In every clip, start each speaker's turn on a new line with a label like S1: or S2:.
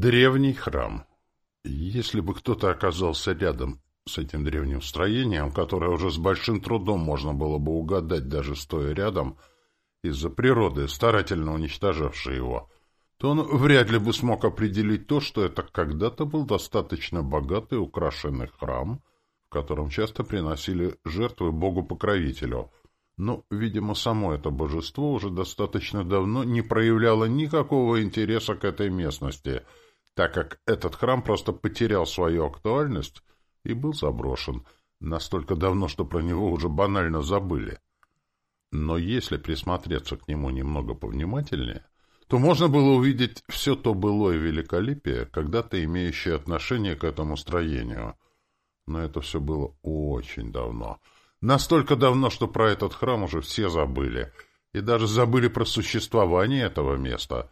S1: Древний храм. Если бы кто-то оказался рядом с этим древним строением, которое уже с большим трудом можно было бы угадать, даже стоя рядом, из-за природы, старательно уничтожавшей его, то он вряд ли бы смог определить то, что это когда-то был достаточно богатый украшенный храм, в котором часто приносили жертвы богу-покровителю. Но, видимо, само это божество уже достаточно давно не проявляло никакого интереса к этой местности, так как этот храм просто потерял свою актуальность и был заброшен настолько давно, что про него уже банально забыли. Но если присмотреться к нему немного повнимательнее, то можно было увидеть все то былое великолепие, когда-то имеющее отношение к этому строению. Но это все было очень давно. Настолько давно, что про этот храм уже все забыли. И даже забыли про существование этого места.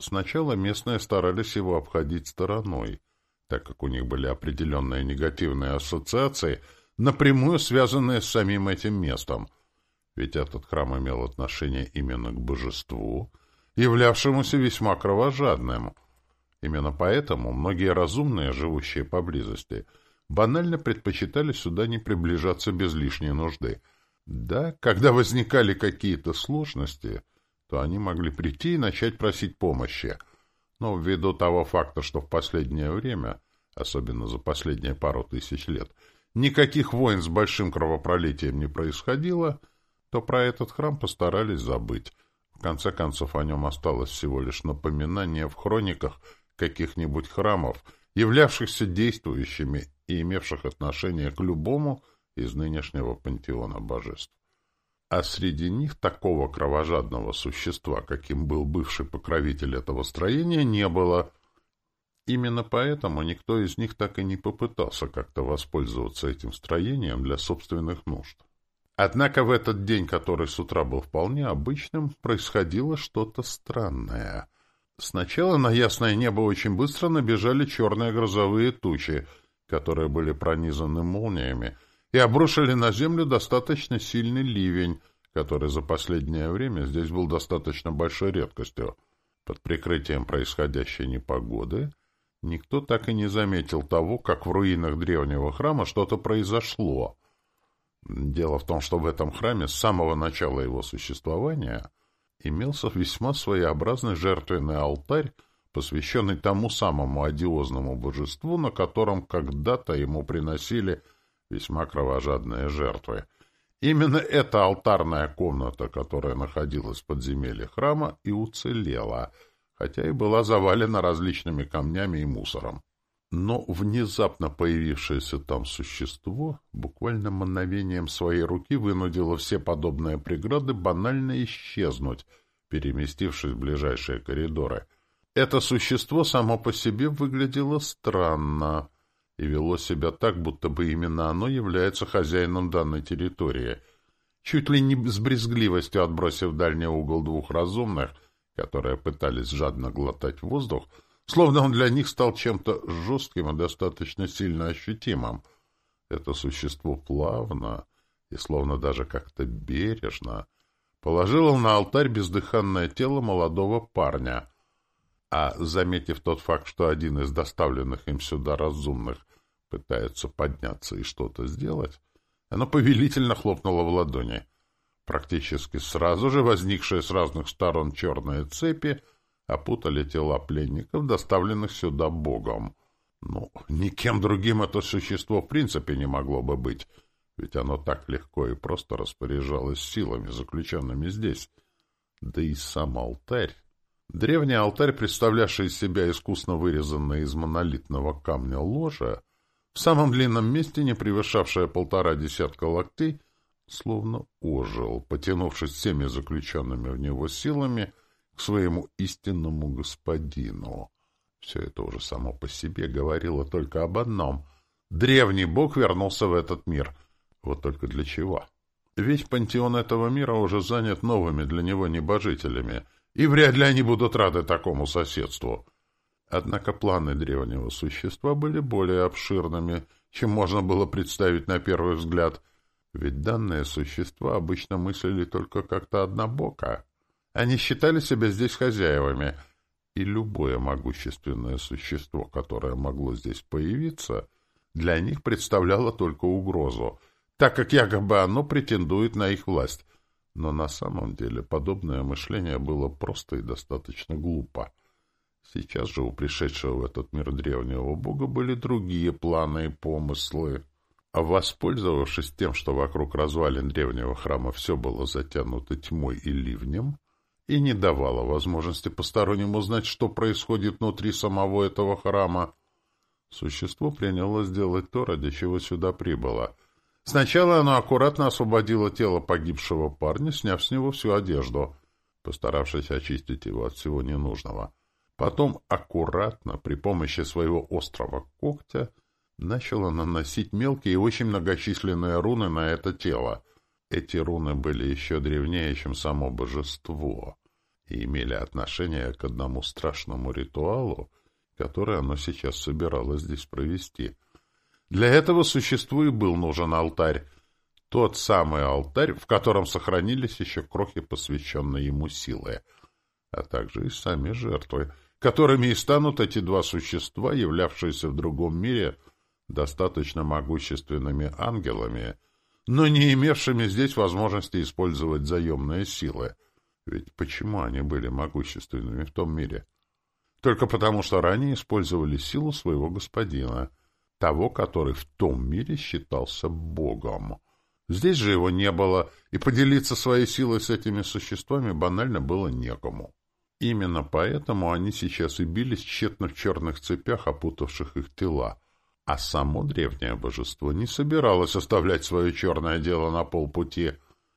S1: Сначала местные старались его обходить стороной, так как у них были определенные негативные ассоциации, напрямую связанные с самим этим местом. Ведь этот храм имел отношение именно к божеству, являвшемуся весьма кровожадным. Именно поэтому многие разумные, живущие поблизости, банально предпочитали сюда не приближаться без лишней нужды. Да, когда возникали какие-то сложности, то они могли прийти и начать просить помощи. Но ввиду того факта, что в последнее время, особенно за последние пару тысяч лет, никаких войн с большим кровопролитием не происходило, то про этот храм постарались забыть, в конце концов, о нем осталось всего лишь напоминание в хрониках каких-нибудь храмов, являвшихся действующими и имевших отношение к любому из нынешнего пантеона божеств. А среди них такого кровожадного существа, каким был бывший покровитель этого строения, не было. Именно поэтому никто из них так и не попытался как-то воспользоваться этим строением для собственных нужд. Однако в этот день, который с утра был вполне обычным, происходило что-то странное. Сначала на ясное небо очень быстро набежали черные грозовые тучи, которые были пронизаны молниями, и обрушили на землю достаточно сильный ливень, который за последнее время здесь был достаточно большой редкостью. Под прикрытием происходящей непогоды никто так и не заметил того, как в руинах древнего храма что-то произошло — Дело в том, что в этом храме с самого начала его существования имелся весьма своеобразный жертвенный алтарь, посвященный тому самому одиозному божеству, на котором когда-то ему приносили весьма кровожадные жертвы. Именно эта алтарная комната, которая находилась в подземелье храма, и уцелела, хотя и была завалена различными камнями и мусором. Но внезапно появившееся там существо буквально мгновением своей руки вынудило все подобные преграды банально исчезнуть, переместившись в ближайшие коридоры. Это существо само по себе выглядело странно и вело себя так, будто бы именно оно является хозяином данной территории. Чуть ли не с брезгливостью отбросив дальний угол двух разумных, которые пытались жадно глотать воздух, словно он для них стал чем-то жестким и достаточно сильно ощутимым. Это существо плавно и словно даже как-то бережно положило на алтарь бездыханное тело молодого парня, а, заметив тот факт, что один из доставленных им сюда разумных пытается подняться и что-то сделать, оно повелительно хлопнуло в ладони. Практически сразу же возникшие с разных сторон черные цепи — опутали тела пленников, доставленных сюда Богом. Ну, никем другим это существо в принципе не могло бы быть, ведь оно так легко и просто распоряжалось силами, заключенными здесь. Да и сам алтарь. Древний алтарь, представлявший из себя искусно вырезанное из монолитного камня ложе, в самом длинном месте, не превышавшее полтора десятка локтей, словно ожил, потянувшись всеми заключенными в него силами, к своему истинному господину. Все это уже само по себе говорило только об одном. Древний бог вернулся в этот мир. Вот только для чего? Ведь пантеон этого мира уже занят новыми для него небожителями, и вряд ли они будут рады такому соседству. Однако планы древнего существа были более обширными, чем можно было представить на первый взгляд, ведь данные существа обычно мыслили только как-то однобоко. Они считали себя здесь хозяевами, И любое могущественное существо, которое могло здесь появиться, для них представляло только угрозу, так как якобы оно претендует на их власть. Но на самом деле подобное мышление было просто и достаточно глупо. Сейчас же у пришедшего в этот мир древнего бога были другие планы и помыслы. А воспользовавшись тем, что вокруг развалин древнего храма все было затянуто тьмой и ливнем, и не давало возможности посторонним узнать, что происходит внутри самого этого храма, существо приняло сделать то, ради чего сюда прибыло. Сначала оно аккуратно освободило тело погибшего парня, сняв с него всю одежду, постаравшись очистить его от всего ненужного. Потом аккуратно, при помощи своего острого когтя, начало наносить мелкие и очень многочисленные руны на это тело. Эти руны были еще древнее, чем само божество, и имели отношение к одному страшному ритуалу, который оно сейчас собиралось здесь провести. Для этого существу и был нужен алтарь, тот самый алтарь, в котором сохранились еще крохи, посвященные ему силы, а также и сами жертвы, которыми и станут эти два существа, являвшиеся в другом мире — достаточно могущественными ангелами, но не имевшими здесь возможности использовать заемные силы. Ведь почему они были могущественными в том мире? Только потому, что ранее использовали силу своего господина, того, который в том мире считался богом. Здесь же его не было, и поделиться своей силой с этими существами банально было некому. Именно поэтому они сейчас и бились тщетно в черных цепях, опутавших их тела, а само древнее божество не собиралось оставлять свое черное дело на полпути.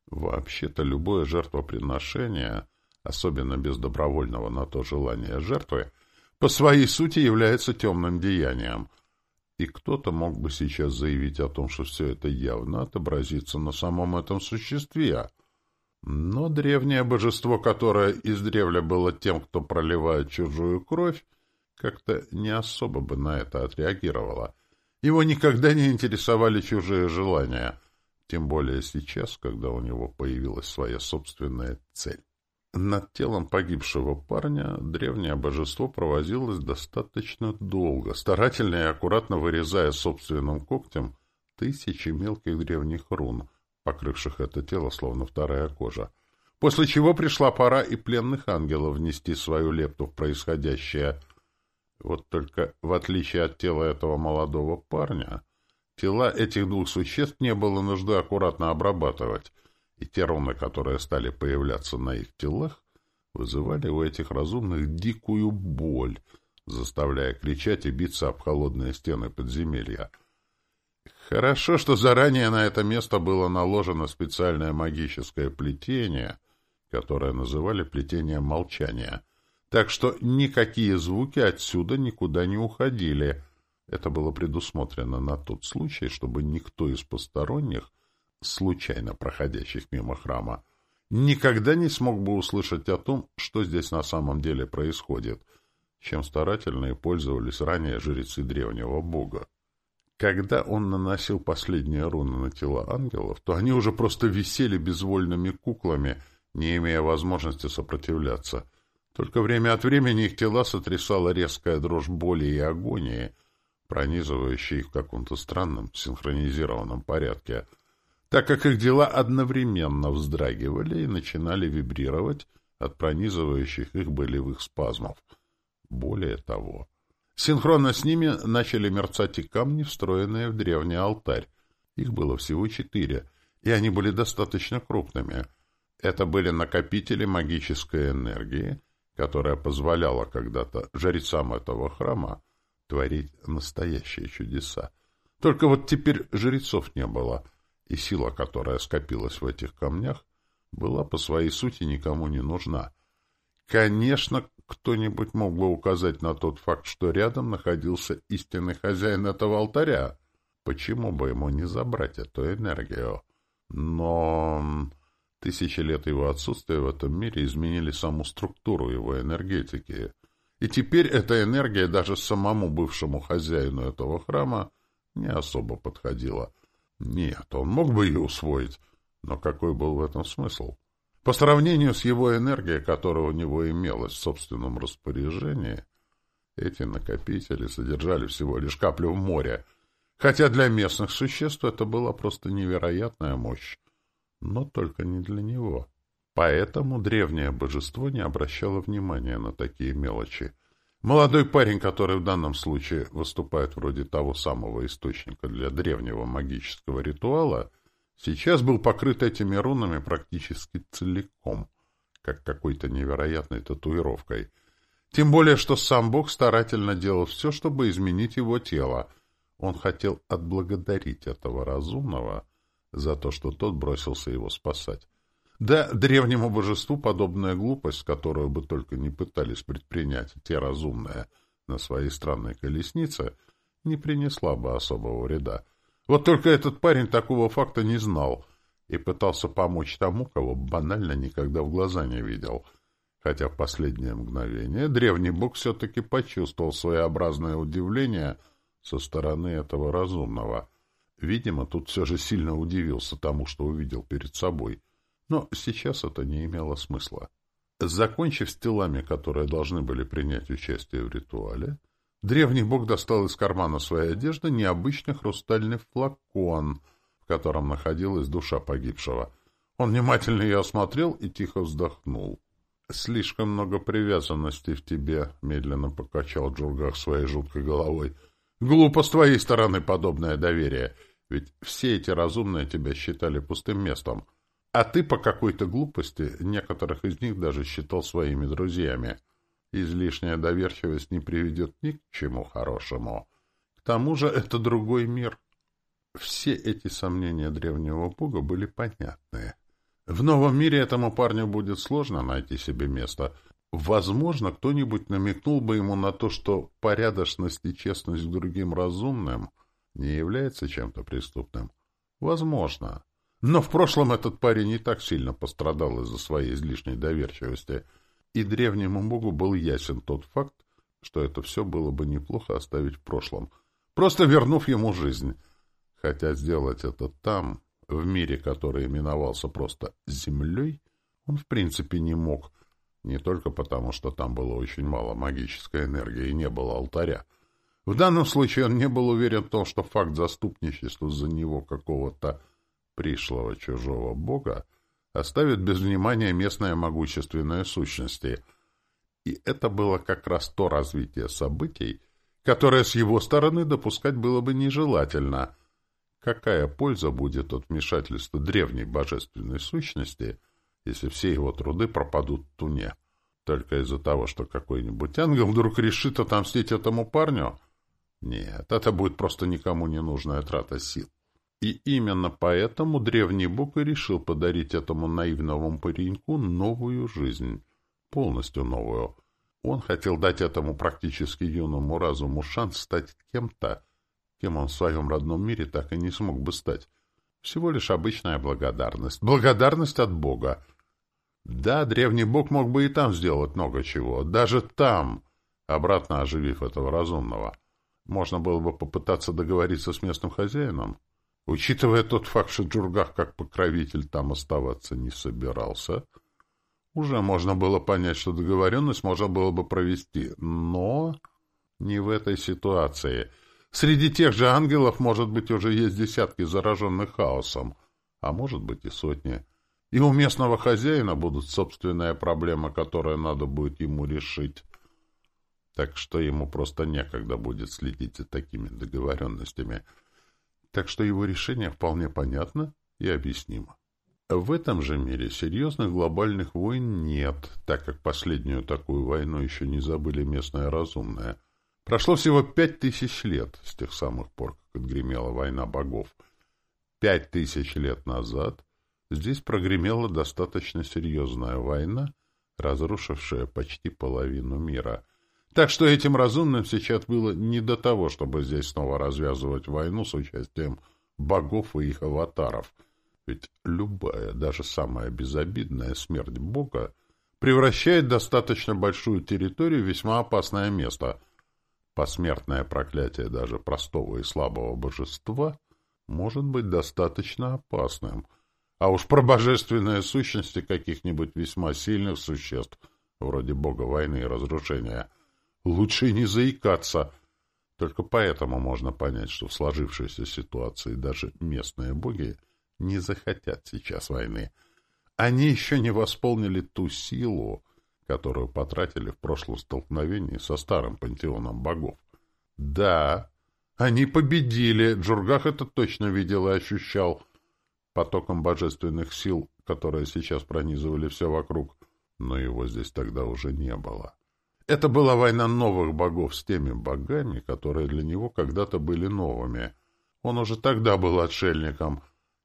S1: Вообще-то любое жертвоприношение, особенно без добровольного на то желания жертвы, по своей сути является темным деянием. И кто-то мог бы сейчас заявить о том, что все это явно отобразится на самом этом существе. Но древнее божество, которое издревле было тем, кто проливает чужую кровь, как-то не особо бы на это отреагировало. Его никогда не интересовали чужие желания, тем более сейчас, когда у него появилась своя собственная цель. Над телом погибшего парня древнее божество провозилось достаточно долго, старательно и аккуратно вырезая собственным когтем тысячи мелких древних рун, покрывших это тело словно вторая кожа. После чего пришла пора и пленных ангелов внести свою лепту в происходящее – вот только, в отличие от тела этого молодого парня, тела этих двух существ не было нужды аккуратно обрабатывать, и те руны, которые стали появляться на их телах, вызывали у этих разумных дикую боль, заставляя кричать и биться об холодные стены подземелья. Хорошо, что заранее на это место было наложено специальное магическое плетение, которое называли плетением молчания — так что никакие звуки отсюда никуда не уходили. Это было предусмотрено на тот случай, чтобы никто из посторонних, случайно проходящих мимо храма, никогда не смог бы услышать о том, что здесь на самом деле происходит, чем старательно и пользовались ранее жрецы древнего бога. Когда он наносил последние руны на тела ангелов, то они уже просто висели безвольными куклами, не имея возможности сопротивляться — только время от времени их тела сотрясала резкая дрожь боли и агонии, пронизывающая их в каком-то странном синхронизированном порядке, так как их дела одновременно вздрагивали и начинали вибрировать от пронизывающих их болевых спазмов. Более того, синхронно с ними начали мерцать и камни, встроенные в древний алтарь. Их было всего четыре, и они были достаточно крупными. Это были накопители магической энергии — которая позволяла когда-то жрецам этого храма творить настоящие чудеса. Только вот теперь жрецов не было, и сила, которая скопилась в этих камнях, была по своей сути никому не нужна. Конечно, кто-нибудь мог бы указать на тот факт, что рядом находился истинный хозяин этого алтаря. Почему бы ему не забрать эту энергию? Но Тысячи лет его отсутствия в этом мире изменили саму структуру его энергетики. И теперь эта энергия даже самому бывшему хозяину этого храма не особо подходила. Нет, он мог бы ее усвоить, но какой был в этом смысл? По сравнению с его энергией, которая у него имелась в собственном распоряжении, эти накопители содержали всего лишь каплю в море, хотя для местных существ это была просто невероятная мощь. Но только не для него. Поэтому древнее божество не обращало внимания на такие мелочи. Молодой парень, который в данном случае выступает вроде того самого источника для древнего магического ритуала, сейчас был покрыт этими рунами практически целиком, как какой-то невероятной татуировкой. Тем более, что сам Бог старательно делал все, чтобы изменить его тело. Он хотел отблагодарить этого разумного за то, что тот бросился его спасать. Да, древнему божеству подобная глупость, которую бы только не пытались предпринять те разумные на своей странной колеснице, не принесла бы особого вреда. Вот только этот парень такого факта не знал и пытался помочь тому, кого банально никогда в глаза не видел. Хотя в последнее мгновение древний бог все-таки почувствовал своеобразное удивление со стороны этого разумного. Видимо, тут все же сильно удивился тому, что увидел перед собой — но сейчас это не имело смысла. Закончив с телами, которые должны были принять участие в ритуале, древний бог достал из кармана своей одежды необычный хрустальный флакон, в котором находилась душа погибшего. Он внимательно ее осмотрел и тихо вздохнул. «Слишком много привязанностей в тебе», — медленно покачал Джургах своей жуткой головой. «Глупо с твоей стороны подобное доверие, ведь все эти разумные тебя считали пустым местом. А ты по какой-то глупости некоторых из них даже считал своими друзьями. Излишняя доверчивость не приведет ни к чему хорошему. К тому же это другой мир. Все эти сомнения древнего бога были понятны. В новом мире этому парню будет сложно найти себе место. Возможно, кто-нибудь намекнул бы ему на то, что порядочность и честность к другим разумным не является чем-то преступным. Возможно. Но в прошлом этот парень не так сильно пострадал из-за своей излишней доверчивости, и древнему богу был ясен тот факт, что это все было бы неплохо оставить в прошлом, просто вернув ему жизнь. Хотя сделать это там, в мире, который именовался просто «землей», он в принципе не мог, не только потому, что там было очень мало магической энергии и не было алтаря. В данном случае он не был уверен в том, что факт заступничества за него какого-то пришлого чужого бога оставит без внимания местные могущественные сущности. И это было как раз то развитие событий, которое с его стороны допускать было бы нежелательно. Какая польза будет от вмешательства древней божественной сущности, если все его труды пропадут в туне? Только из-за того, что какой-нибудь ангел вдруг решит отомстить этому парню? Нет, это будет просто никому не нужная трата сил. И именно поэтому древний бог и решил подарить этому наивному пареньку новую жизнь, полностью новую. Он хотел дать этому практически юному разуму шанс стать кем-то, кем он в своем родном мире так и не смог бы стать. Всего лишь обычная благодарность. Благодарность от Бога. Да, древний бог мог бы и там сделать много чего. Даже там, обратно оживив этого разумного. Можно было бы попытаться договориться с местным хозяином. Учитывая тот факт, что Джургах как покровитель там оставаться не собирался, уже можно было понять, что договоренность можно было бы провести, но не в этой ситуации. Среди тех же ангелов, может быть, уже есть десятки зараженных хаосом, а может быть и сотни. И у местного хозяина будут собственные проблемы, которые надо будет ему решить. Так что ему просто некогда будет следить за такими договоренностями — так что его решение вполне понятно и объяснимо. В этом же мире серьезных глобальных войн нет, так как последнюю такую войну еще не забыли местные разумные. Прошло всего пять тысяч лет с тех самых пор, как отгремела война богов. Пять тысяч лет назад здесь прогремела достаточно серьезная война, разрушившая почти половину мира — так что этим разумным сейчас было не до того, чтобы здесь снова развязывать войну с участием богов и их аватаров. Ведь любая, даже самая безобидная смерть бога превращает достаточно большую территорию в весьма опасное место. Посмертное проклятие даже простого и слабого божества может быть достаточно опасным. А уж про божественные сущности каких-нибудь весьма сильных существ, вроде бога войны и разрушения, лучше не заикаться. Только поэтому можно понять, что в сложившейся ситуации даже местные боги не захотят сейчас войны. Они еще не восполнили ту силу, которую потратили в прошлом столкновении со старым пантеоном богов. Да, они победили, Джургах это точно видел и ощущал потоком божественных сил, которые сейчас пронизывали все вокруг, но его здесь тогда уже не было. Это была война новых богов с теми богами, которые для него когда-то были новыми. Он уже тогда был отшельником,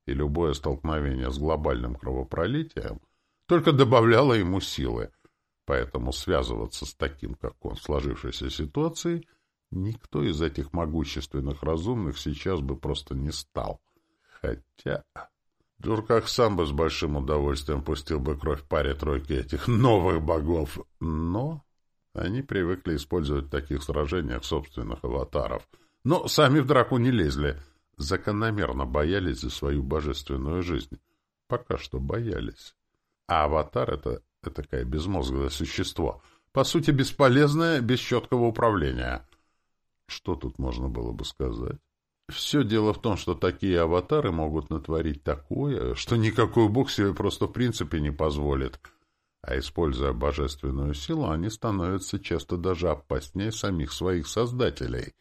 S1: и любое столкновение с глобальным кровопролитием только добавляло ему силы. Поэтому связываться с таким, как он, сложившейся ситуацией, никто из этих могущественных разумных сейчас бы просто не стал. Хотя... Джурках сам бы с большим удовольствием пустил бы кровь паре тройки этих новых богов, но они привыкли использовать в таких сражениях собственных аватаров. Но сами в драку не лезли, закономерно боялись за свою божественную жизнь. Пока что боялись. А аватар — это такое безмозглое существо. По сути, бесполезное, без четкого управления. Что тут можно было бы сказать? Все дело в том, что такие аватары могут натворить такое, что никакой бог себе просто в принципе не позволит. А используя божественную силу, они становятся часто даже опаснее самих своих создателей.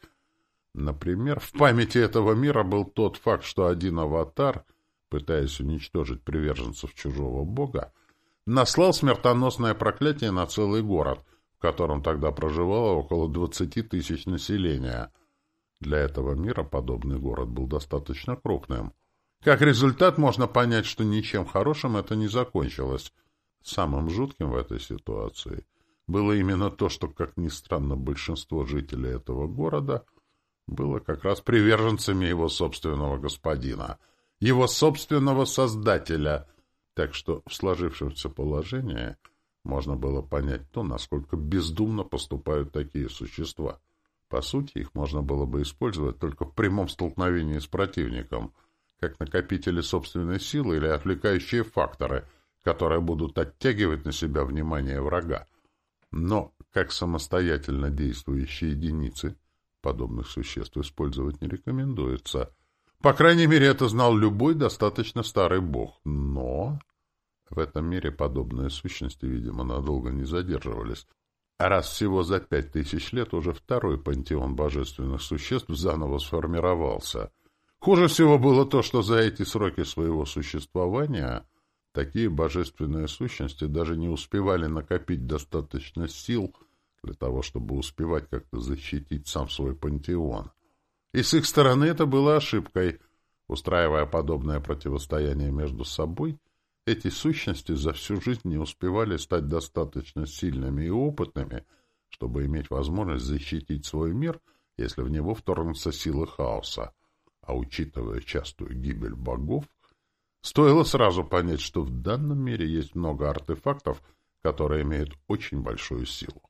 S1: Например, в памяти этого мира был тот факт, что один аватар, пытаясь уничтожить приверженцев чужого бога, наслал смертоносное проклятие на целый город, в котором тогда проживало около двадцати тысяч населения. Для этого мира подобный город был достаточно крупным. Как результат, можно понять, что ничем хорошим это не закончилось. Самым жутким в этой ситуации было именно то, что, как ни странно, большинство жителей этого города было как раз приверженцами его собственного господина, его собственного создателя — так что в сложившемся положении можно было понять то, насколько бездумно поступают такие существа. По сути, их можно было бы использовать только в прямом столкновении с противником, как накопители собственной силы или отвлекающие факторы, которые будут оттягивать на себя внимание врага. Но как самостоятельно действующие единицы подобных существ использовать не рекомендуется. По крайней мере, это знал любой достаточно старый бог. Но в этом мире подобные сущности, видимо, надолго не задерживались. А раз всего за пять тысяч лет уже второй пантеон божественных существ заново сформировался. Хуже всего было то, что за эти сроки своего существования такие божественные сущности даже не успевали накопить достаточно сил для того, чтобы успевать как-то защитить сам свой пантеон. И с их стороны это было ошибкой. Устраивая подобное противостояние между собой, эти сущности за всю жизнь не успевали стать достаточно сильными и опытными, чтобы иметь возможность защитить свой мир, если в него вторгнутся силы хаоса. А учитывая частую гибель богов, стоило сразу понять, что в данном мире есть много артефактов, которые имеют очень большую силу.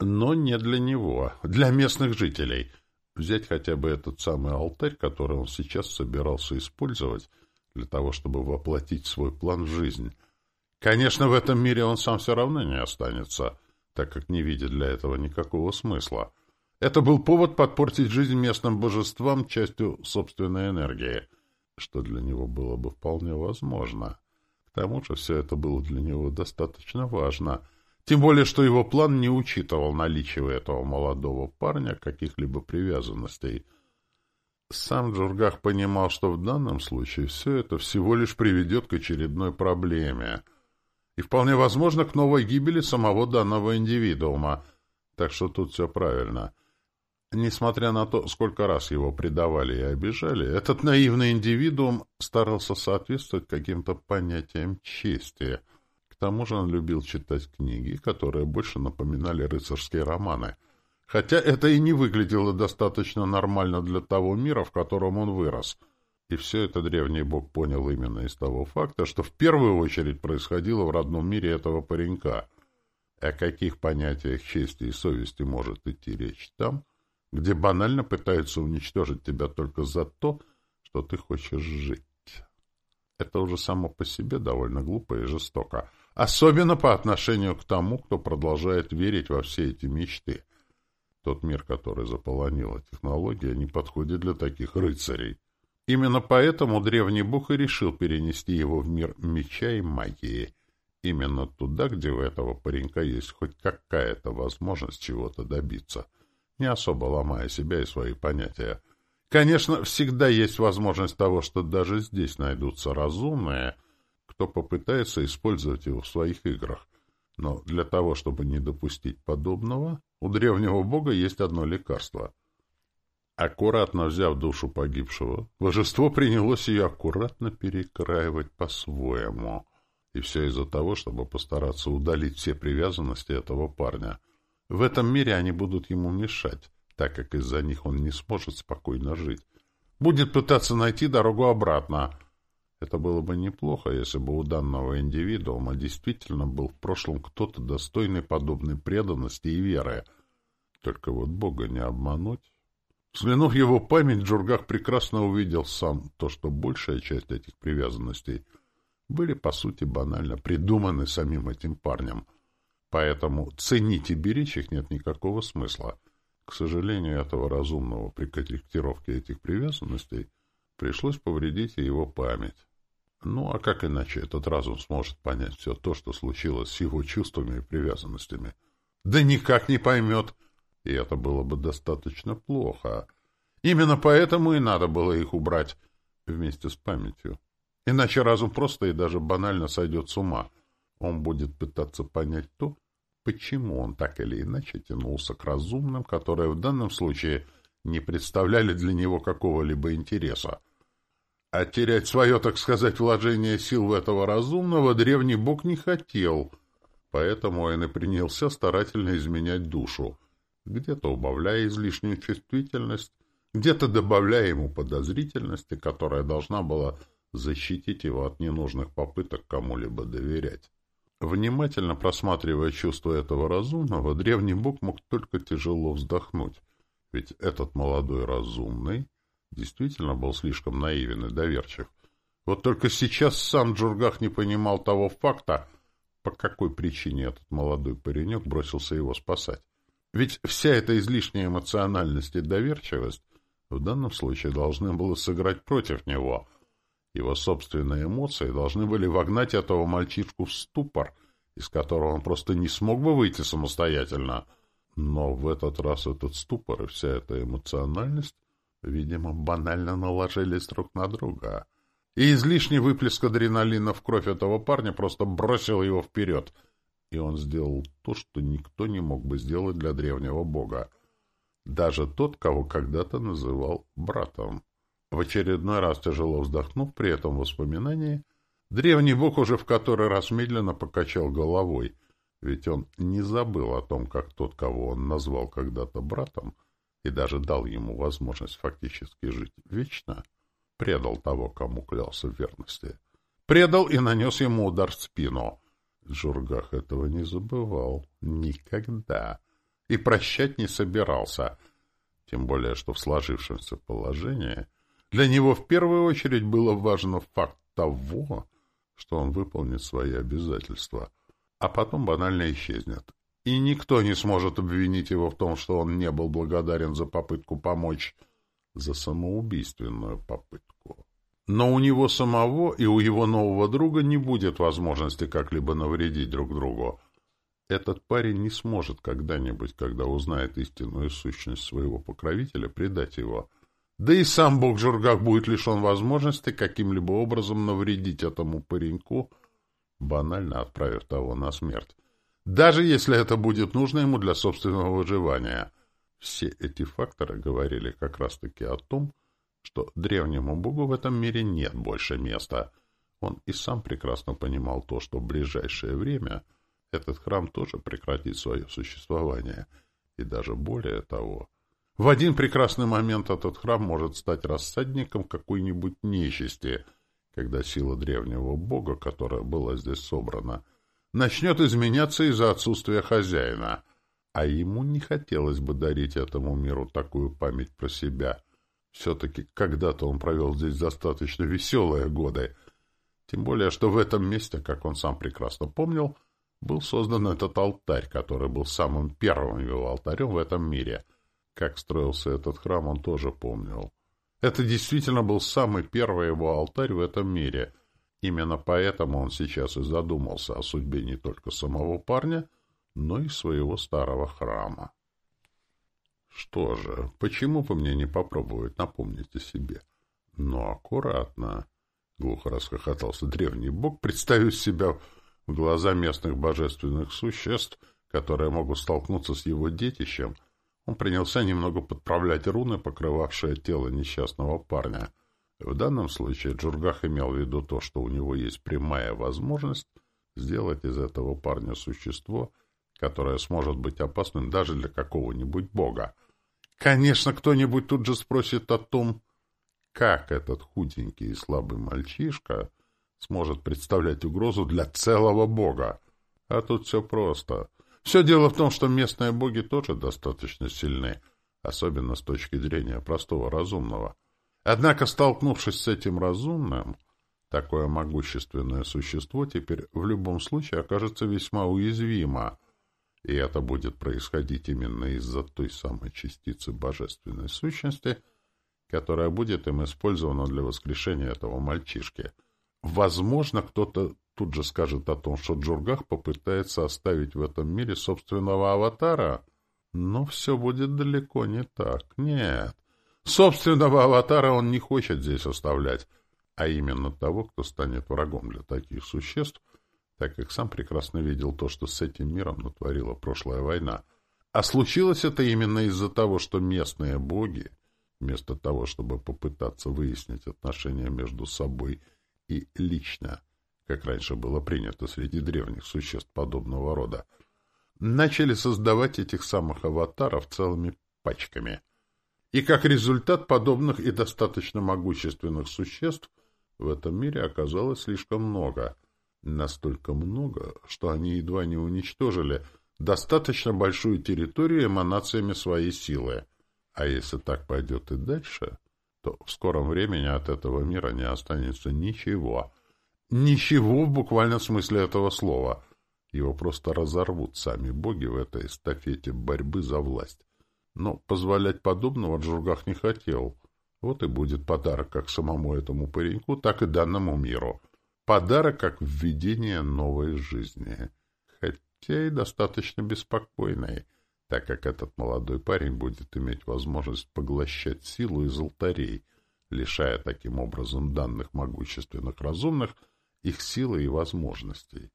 S1: Но не для него, для местных жителей. Взять хотя бы этот самый алтарь, который он сейчас собирался использовать — для того, чтобы воплотить свой план в жизнь. Конечно, в этом мире он сам все равно не останется, так как не видит для этого никакого смысла. Это был повод подпортить жизнь местным божествам частью собственной энергии, что для него было бы вполне возможно. К тому же все это было для него достаточно важно, тем более, что его план не учитывал наличие у этого молодого парня каких-либо привязанностей — сам Джургах понимал, что в данном случае все это всего лишь приведет к очередной проблеме. И вполне возможно к новой гибели самого данного индивидуума. Так что тут все правильно. Несмотря на то, сколько раз его предавали и обижали, этот наивный индивидуум старался соответствовать каким-то понятиям чести. К тому же он любил читать книги, которые больше напоминали рыцарские романы — хотя это и не выглядело достаточно нормально для того мира, в котором он вырос. И все это древний бог понял именно из того факта, что в первую очередь происходило в родном мире этого паренька. О каких понятиях чести и совести может идти речь там, где банально пытаются уничтожить тебя только за то, что ты хочешь жить? Это уже само по себе довольно глупо и жестоко. Особенно по отношению к тому, кто продолжает верить во все эти мечты. Тот мир, который заполонила технология, не подходит для таких рыцарей. Именно поэтому древний бог и решил перенести его в мир меча и магии. Именно туда, где у этого паренька есть хоть какая-то возможность чего-то добиться, не особо ломая себя и свои понятия. Конечно, всегда есть возможность того, что даже здесь найдутся разумные, кто попытается использовать его в своих играх. Но для того, чтобы не допустить подобного, у древнего бога есть одно лекарство. Аккуратно взяв душу погибшего, божество принялось ее аккуратно перекраивать по-своему. И все из-за того, чтобы постараться удалить все привязанности этого парня. В этом мире они будут ему мешать, так как из-за них он не сможет спокойно жить. Будет пытаться найти дорогу обратно. Это было бы неплохо, если бы у данного индивидуума действительно был в прошлом кто-то достойный подобной преданности и веры. Только вот Бога не обмануть. Взглянув его память, Джургах прекрасно увидел сам то, что большая часть этих привязанностей были, по сути, банально придуманы самим этим парнем. Поэтому ценить и беречь их нет никакого смысла. К сожалению, этого разумного при корректировке этих привязанностей пришлось повредить и его память. Ну, а как иначе этот разум сможет понять все то, что случилось с его чувствами и привязанностями? Да никак не поймет и это было бы достаточно плохо. Именно поэтому и надо было их убрать вместе с памятью. Иначе разум просто и даже банально сойдет с ума. Он будет пытаться понять то, почему он так или иначе тянулся к разумным, которые в данном случае не представляли для него какого-либо интереса. А терять свое, так сказать, вложение сил в этого разумного древний бог не хотел, поэтому он и принялся старательно изменять душу — где-то убавляя излишнюю чувствительность, где-то добавляя ему подозрительности, которая должна была защитить его от ненужных попыток кому-либо доверять. Внимательно просматривая чувства этого разумного, древний бог мог только тяжело вздохнуть, ведь этот молодой разумный действительно был слишком наивен и доверчив. Вот только сейчас сам Джургах не понимал того факта, по какой причине этот молодой паренек бросился его спасать. Ведь вся эта излишняя эмоциональность и доверчивость в данном случае должны были сыграть против него. Его собственные эмоции должны были вогнать этого мальчишку в ступор, из которого он просто не смог бы выйти самостоятельно. Но в этот раз этот ступор и вся эта эмоциональность, видимо, банально наложились друг на друга. И излишний выплеск адреналина в кровь этого парня просто бросил его вперед — и он сделал то, что никто не мог бы сделать для древнего бога. Даже тот, кого когда-то называл братом. В очередной раз тяжело вздохнув при этом воспоминании, древний бог уже в который раз медленно покачал головой, ведь он не забыл о том, как тот, кого он назвал когда-то братом, и даже дал ему возможность фактически жить вечно, предал того, кому клялся в верности. Предал и нанес ему удар в спину — Жургах этого не забывал. Никогда. И прощать не собирался. Тем более, что в сложившемся положении для него в первую очередь было важно факт того, что он выполнит свои обязательства, а потом банально исчезнет. И никто не сможет обвинить его в том, что он не был благодарен за попытку помочь, за самоубийственную попытку. Но у него самого и у его нового друга не будет возможности как-либо навредить друг другу. Этот парень не сможет когда-нибудь, когда узнает истинную сущность своего покровителя, предать его. Да и сам бог Жургах будет лишен возможности каким-либо образом навредить этому пареньку, банально отправив того на смерть. Даже если это будет нужно ему для собственного выживания. Все эти факторы говорили как раз-таки о том, что древнему богу в этом мире нет больше места. Он и сам прекрасно понимал то, что в ближайшее время этот храм тоже прекратит свое существование. И даже более того, в один прекрасный момент этот храм может стать рассадником какой-нибудь нечисти, когда сила древнего бога, которая была здесь собрана, начнет изменяться из-за отсутствия хозяина. А ему не хотелось бы дарить этому миру такую память про себя — все-таки когда-то он провел здесь достаточно веселые годы. Тем более, что в этом месте, как он сам прекрасно помнил, был создан этот алтарь, который был самым первым его алтарем в этом мире. Как строился этот храм, он тоже помнил. Это действительно был самый первый его алтарь в этом мире. Именно поэтому он сейчас и задумался о судьбе не только самого парня, но и своего старого храма. Что же, почему бы мне не попробовать напомнить о себе? Но аккуратно. Глухо расхохотался древний бог, представив себя в глаза местных божественных существ, которые могут столкнуться с его детищем, он принялся немного подправлять руны, покрывавшие тело несчастного парня. В данном случае Джургах имел в виду то, что у него есть прямая возможность сделать из этого парня существо, которое сможет быть опасным даже для какого-нибудь бога. Конечно, кто-нибудь тут же спросит о том, как этот худенький и слабый мальчишка сможет представлять угрозу для целого бога. А тут все просто. Все дело в том, что местные боги тоже достаточно сильны, особенно с точки зрения простого разумного. Однако, столкнувшись с этим разумным, такое могущественное существо теперь в любом случае окажется весьма уязвимо, и это будет происходить именно из-за той самой частицы божественной сущности, которая будет им использована для воскрешения этого мальчишки. Возможно, кто-то тут же скажет о том, что Джургах попытается оставить в этом мире собственного аватара, но все будет далеко не так. Нет, собственного аватара он не хочет здесь оставлять, а именно того, кто станет врагом для таких существ, так как сам прекрасно видел то, что с этим миром натворила прошлая война. А случилось это именно из-за того, что местные боги, вместо того, чтобы попытаться выяснить отношения между собой и лично, как раньше было принято среди древних существ подобного рода, начали создавать этих самых аватаров целыми пачками. И как результат подобных и достаточно могущественных существ в этом мире оказалось слишком много — Настолько много, что они едва не уничтожили достаточно большую территорию эманациями своей силы. А если так пойдет и дальше, то в скором времени от этого мира не останется ничего. Ничего в буквальном смысле этого слова. Его просто разорвут сами боги в этой эстафете борьбы за власть. Но позволять подобного Джургах не хотел. Вот и будет подарок как самому этому пареньку, так и данному миру — Подарок как введение новой жизни, хотя и достаточно беспокойной, так как этот молодой парень будет иметь возможность поглощать силу из алтарей, лишая таким образом данных могущественных разумных их силы и возможностей.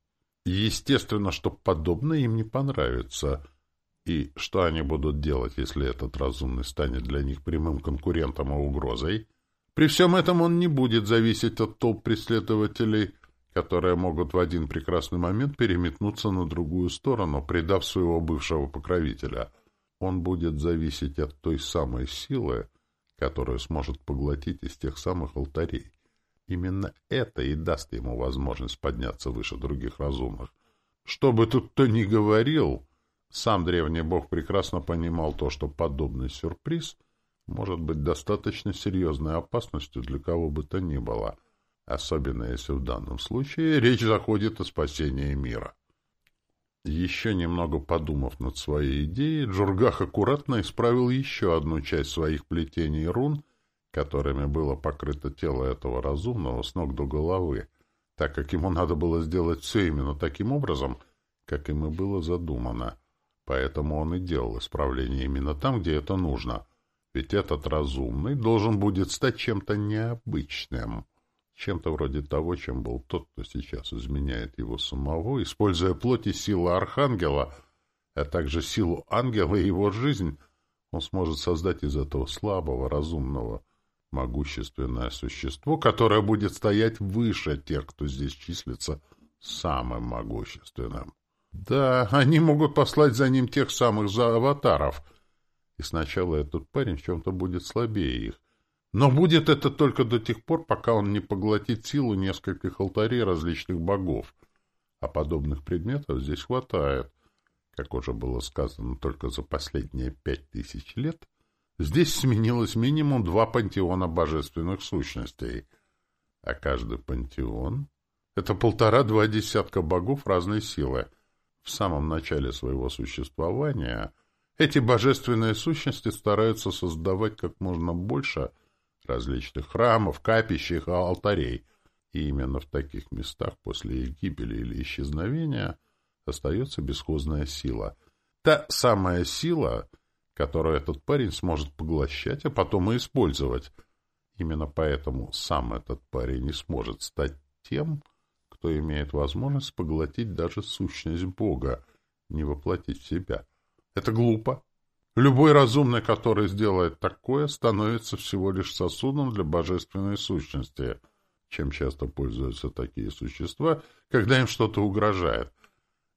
S1: естественно, что подобное им не понравится. И что они будут делать, если этот разумный станет для них прямым конкурентом и угрозой? При всем этом он не будет зависеть от толп преследователей, которые могут в один прекрасный момент переметнуться на другую сторону, предав своего бывшего покровителя. Он будет зависеть от той самой силы, которую сможет поглотить из тех самых алтарей. Именно это и даст ему возможность подняться выше других разумных. Что бы тут кто ни говорил, сам древний бог прекрасно понимал то, что подобный сюрприз — может быть достаточно серьезной опасностью для кого бы то ни было, особенно если в данном случае речь заходит о спасении мира. Еще немного подумав над своей идеей, Джургах аккуратно исправил еще одну часть своих плетений рун, которыми было покрыто тело этого разумного с ног до головы, так как ему надо было сделать все именно таким образом, как им и было задумано. Поэтому он и делал исправление именно там, где это нужно — ведь этот разумный должен будет стать чем-то необычным, чем-то вроде того, чем был тот, кто сейчас изменяет его самого, используя плоть и силу Архангела, а также силу ангела и его жизнь, он сможет создать из этого слабого, разумного, могущественное существо, которое будет стоять выше тех, кто здесь числится самым могущественным. Да, они могут послать за ним тех самых за аватаров — и сначала этот парень в чем-то будет слабее их. Но будет это только до тех пор, пока он не поглотит силу нескольких алтарей различных богов. А подобных предметов здесь хватает. Как уже было сказано, только за последние пять тысяч лет здесь сменилось минимум два пантеона божественных сущностей. А каждый пантеон Это полтора-два десятка богов разной силы. В самом начале своего существования эти божественные сущности стараются создавать как можно больше различных храмов, капищ и алтарей. И именно в таких местах после их гибели или исчезновения остается бесхозная сила. Та самая сила, которую этот парень сможет поглощать, а потом и использовать. Именно поэтому сам этот парень не сможет стать тем, кто имеет возможность поглотить даже сущность Бога, не воплотить в себя. Это глупо. Любой разумный, который сделает такое, становится всего лишь сосудом для божественной сущности, чем часто пользуются такие существа, когда им что-то угрожает.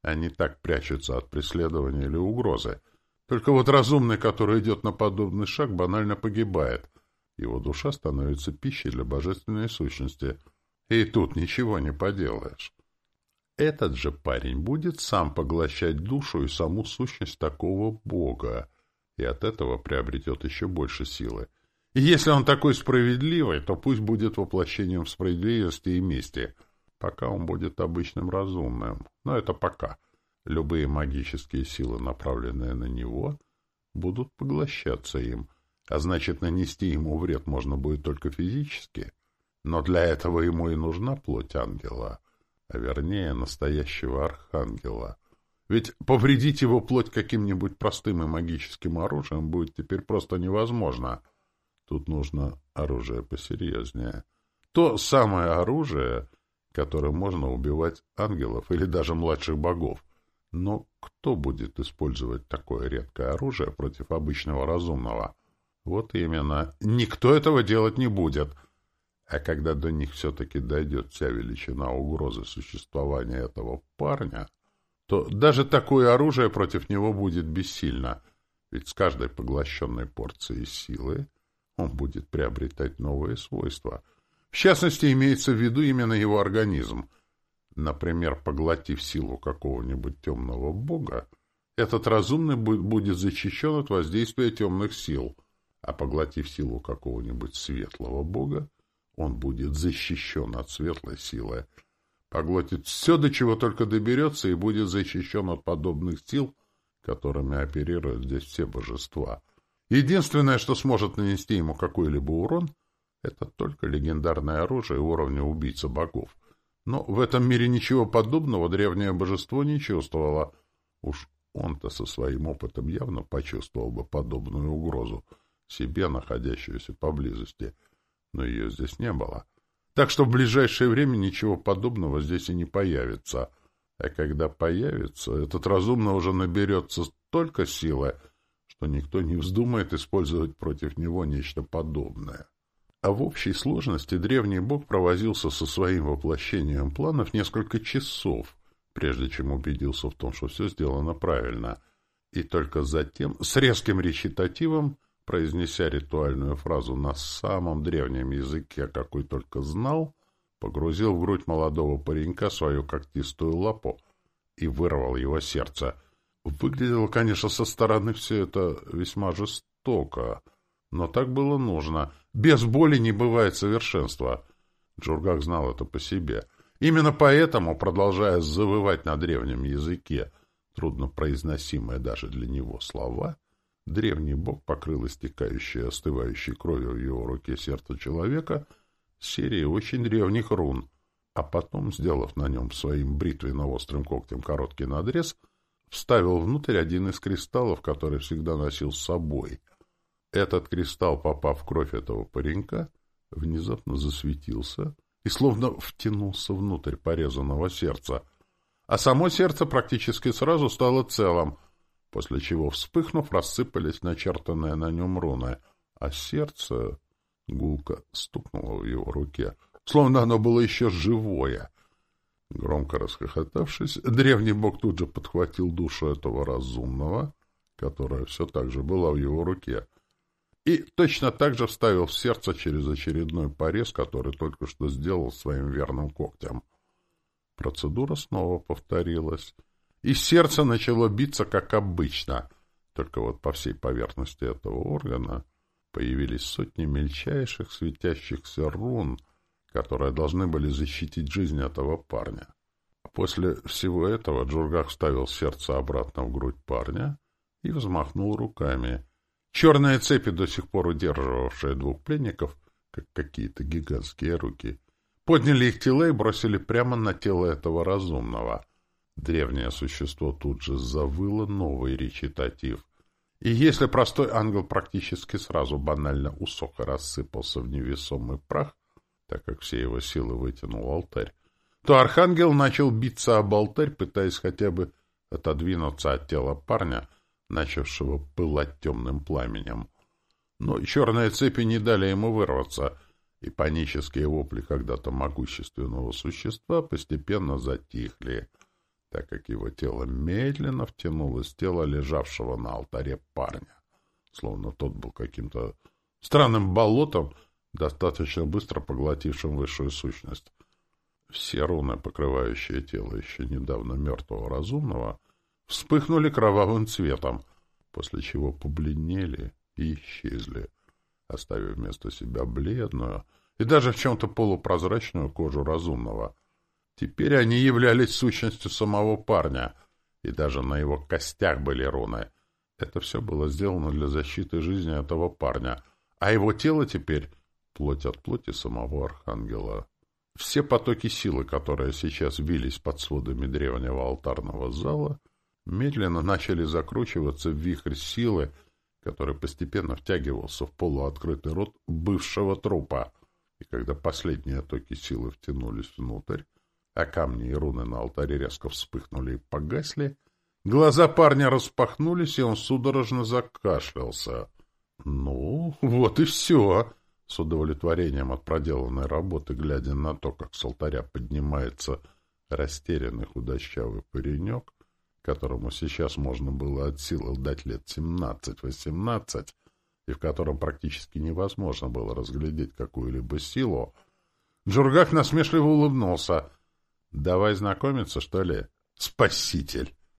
S1: Они так прячутся от преследования или угрозы. Только вот разумный, который идет на подобный шаг, банально погибает. Его душа становится пищей для божественной сущности — и тут ничего не поделаешь. Этот же парень будет сам поглощать душу и саму сущность такого бога, и от этого приобретет еще больше силы. И если он такой справедливый, то пусть будет воплощением справедливости и мести, пока он будет обычным разумным. Но это пока. Любые магические силы, направленные на него, будут поглощаться им, а значит, нанести ему вред можно будет только физически — но для этого ему и нужна плоть ангела, а вернее настоящего архангела. Ведь повредить его плоть каким-нибудь простым и магическим оружием будет теперь просто невозможно. Тут нужно оружие посерьезнее. То самое оружие, которым можно убивать ангелов или даже младших богов. Но кто будет использовать такое редкое оружие против обычного разумного? Вот именно. Никто этого делать не будет — а когда до них все-таки дойдет вся величина угрозы существования этого парня, то даже такое оружие против него будет бессильно, ведь с каждой поглощенной порцией силы он будет приобретать новые свойства. В частности, имеется в виду именно его организм. Например, поглотив силу какого-нибудь темного бога, этот разумный будет защищен от воздействия темных сил, а поглотив силу какого-нибудь светлого бога, он будет защищен от светлой силы, поглотит все, до чего только доберется, и будет защищен от подобных сил, которыми оперируют здесь все божества. Единственное, что сможет нанести ему какой-либо урон, это только легендарное оружие уровня убийца богов. Но в этом мире ничего подобного древнее божество не чувствовало. Уж он-то со своим опытом явно почувствовал бы подобную угрозу себе, находящуюся поблизости — но ее здесь не было. Так что в ближайшее время ничего подобного здесь и не появится. А когда появится, этот разумно уже наберется столько силы, что никто не вздумает использовать против него нечто подобное. А в общей сложности древний бог провозился со своим воплощением планов несколько часов, прежде чем убедился в том, что все сделано правильно. И только затем, с резким речитативом, произнеся ритуальную фразу на самом древнем языке, какой только знал, погрузил в грудь молодого паренька свою когтистую лапу и вырвал его сердце. Выглядело, конечно, со стороны все это весьма жестоко, но так было нужно. Без боли не бывает совершенства. Джургак знал это по себе. Именно поэтому, продолжая завывать на древнем языке, труднопроизносимые даже для него слова — Древний бог покрыл истекающей остывающей кровью в его руке сердце человека серией очень древних рун, а потом, сделав на нем своим бритвенно-острым когтем короткий надрез, вставил внутрь один из кристаллов, который всегда носил с собой. Этот кристалл, попав в кровь этого паренька, внезапно засветился и словно втянулся внутрь порезанного сердца, а само сердце практически сразу стало целым — после чего, вспыхнув, рассыпались начертанные на нем руны, а сердце гулко стукнуло в его руке, словно оно было еще живое. Громко расхохотавшись, древний бог тут же подхватил душу этого разумного, которая все так же была в его руке, и точно так же вставил в сердце через очередной порез, который только что сделал своим верным когтем. Процедура снова повторилась — и сердце начало биться, как обычно. Только вот по всей поверхности этого органа появились сотни мельчайших светящихся рун, которые должны были защитить жизнь этого парня. После всего этого Джургах вставил сердце обратно в грудь парня и взмахнул руками. Черные цепи, до сих пор удерживавшие двух пленников, как какие-то гигантские руки, подняли их тела и бросили прямо на тело этого разумного. Древнее существо тут же завыло новый речитатив. И если простой ангел практически сразу банально усох рассыпался в невесомый прах, так как все его силы вытянул алтарь, то архангел начал биться об алтарь, пытаясь хотя бы отодвинуться от тела парня, начавшего пылать темным пламенем. Но черные цепи не дали ему вырваться, и панические вопли когда-то могущественного существа постепенно затихли, так как его тело медленно втянулось в тело лежавшего на алтаре парня, словно тот был каким-то странным болотом, достаточно быстро поглотившим высшую сущность. Все руны, покрывающие тело еще недавно мертвого разумного, вспыхнули кровавым цветом, после чего побледнели и исчезли, оставив вместо себя бледную и даже в чем-то полупрозрачную кожу разумного. Теперь они являлись сущностью самого парня, и даже на его костях были руны. Это все было сделано для защиты жизни этого парня, а его тело теперь — плоть от плоти самого архангела. Все потоки силы, которые сейчас вились под сводами древнего алтарного зала, медленно начали закручиваться в вихрь силы, который постепенно втягивался в полуоткрытый рот бывшего трупа. И когда последние токи силы втянулись внутрь, а камни и руны на алтаре резко вспыхнули и погасли, глаза парня распахнулись, и он судорожно закашлялся. — Ну, вот и все! с удовлетворением от проделанной работы, глядя на то, как с алтаря поднимается растерянный худощавый паренек, которому сейчас можно было от силы дать лет семнадцать-восемнадцать, и в котором практически невозможно было разглядеть какую-либо силу, Джургак насмешливо улыбнулся. — Давай знакомиться, что ли? — Спаситель!